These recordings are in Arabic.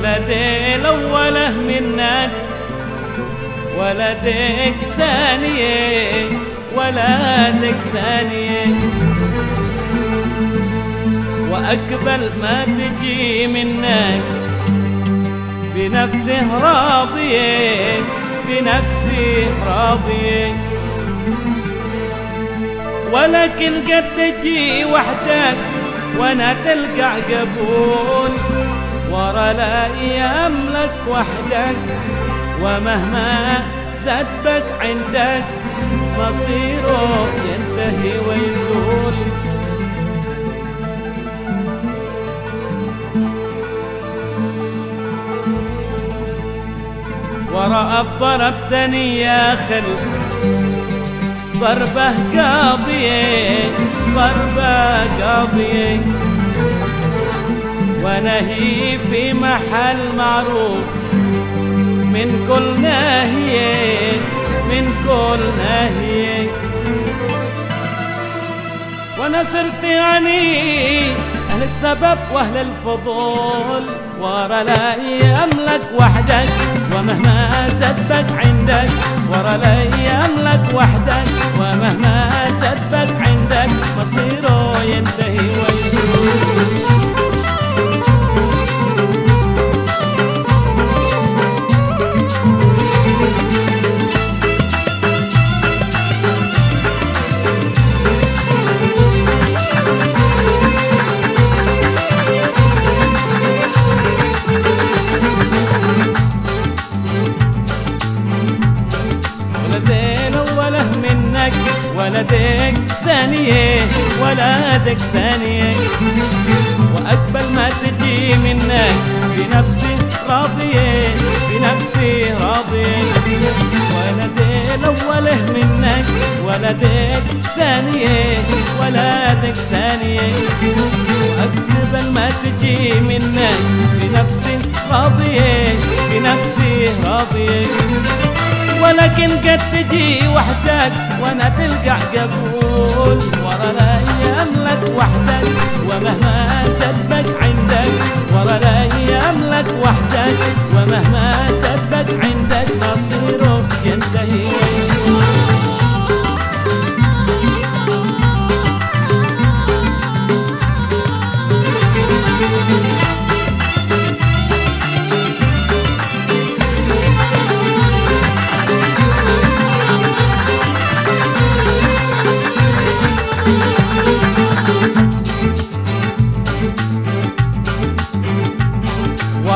ولدي الأولى منك ولدك ثانية ولدك ثانية وأقبل ما تجي منك بنفسه راضية بنفسي راضية ولكن قد تجي وحدك وأنا تلقى قبول. ورا لا يملك وحدك ومهما سدك عندك مصيره ينتهي ويزول. ورا ضربتني يا خل ضربة قاضية ضربة قاضية. ونهي في محل معروف. من كل ناهية من كل ناهية وأنا صرت يعني أهل السبب وأهل الفضول. ورا لا يملك وحدك ومهما سبك عندك. ورا لا يملك وحدك ومهما سبك عندك. مصيره ينتهي ويزول ولدك ثانية ولدك ثانية. وأقبل ما تجي منك بنفسي راضية بنفسي راضية. ولدين وله منك ولدك ثانية ولدك ثانية. وأقبل ما تجي منك بنفسي راضية بنفسي راضية. ولكن قد تجي وحدك وأنا تلقى قبول. ورا لا يملك وحدك ومهما سبك عندك. ورا لا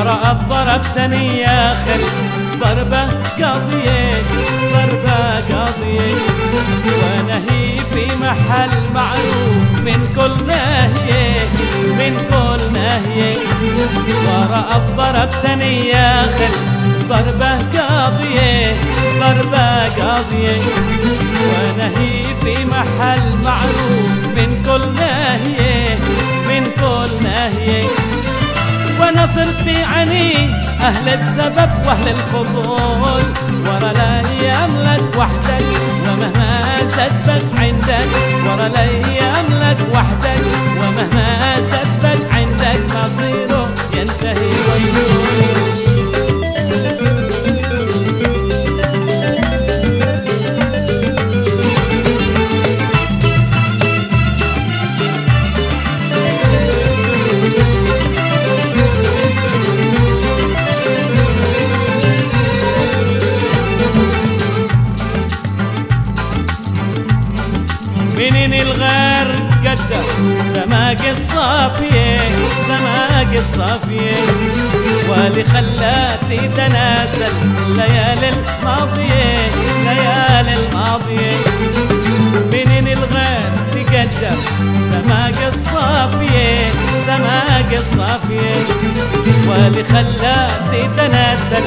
ورا ضربتني يا خل ضربة قاضية ضربة قاضية. ونهي في محل معروف. من كل ناهية من كل ناهية. ورا ضربتني يا خل ضربة قاضية ضربة قاضية. ونهي في محل معروف. من كل ناهية. صرت عني أهل السبب وأهل الفضول. ورا لا يملك وحدك ومهما سبك عندك. ورا لا يملك وحدك. قدر سماق الصافية سماق الصافية واللي خلاتي تناسل الليالي الماضية ليالي الماضية. منين الغار تقدر سماق الصافية سماق الصافية واللي خلاتي تناسل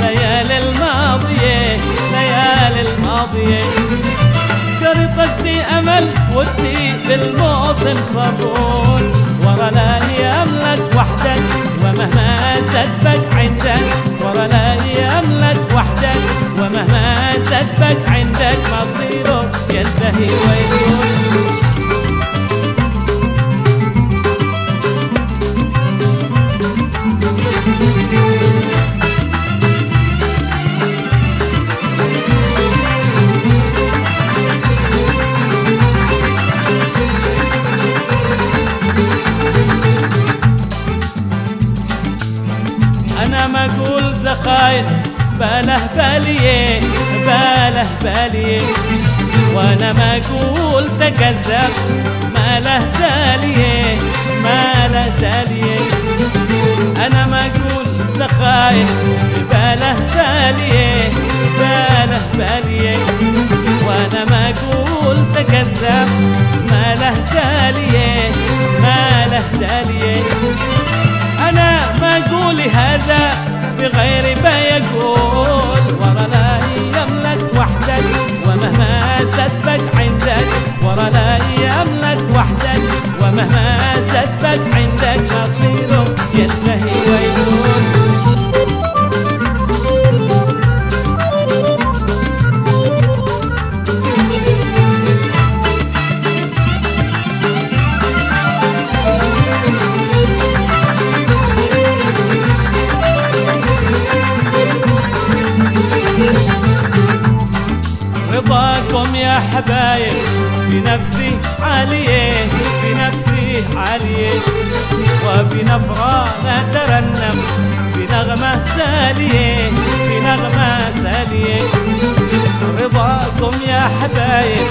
ليالي الماضية ليالي الماضية. قرطتي أمل ودي بالموسم صبون ورا لا يملك وحدك ومهما سدبك عندك. ورا لا يملك وحدك ومهما سدبك عندك. مصيره ينتهي ويزول دخايل باله باليه باله باليه وأنا ما أقول تكذب ما له تاليه ما له تاليه أنا ما أقول دخايل باله باليه باله باليه وأنا ما أقول تكذب ما له تاليه ما له تاليه أنا ما أقول هذا بغير سبك رضاكم يا حبايب. بنفسي عالية بنفسي عالية. وبنبرة نترنم بنغمة سالية بنغمة سالية. رضاكم يا حبايب.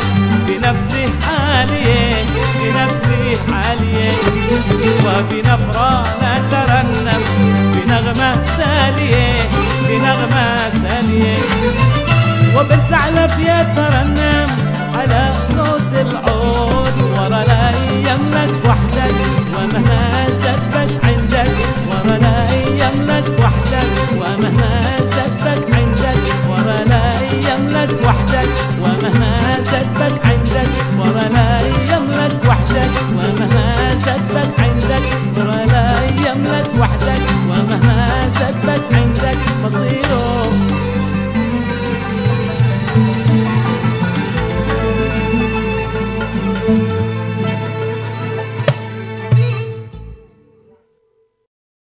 بنفسي عالية بنفسي عالية. وبنبرة نترنم بنغمة سالية. بنغمة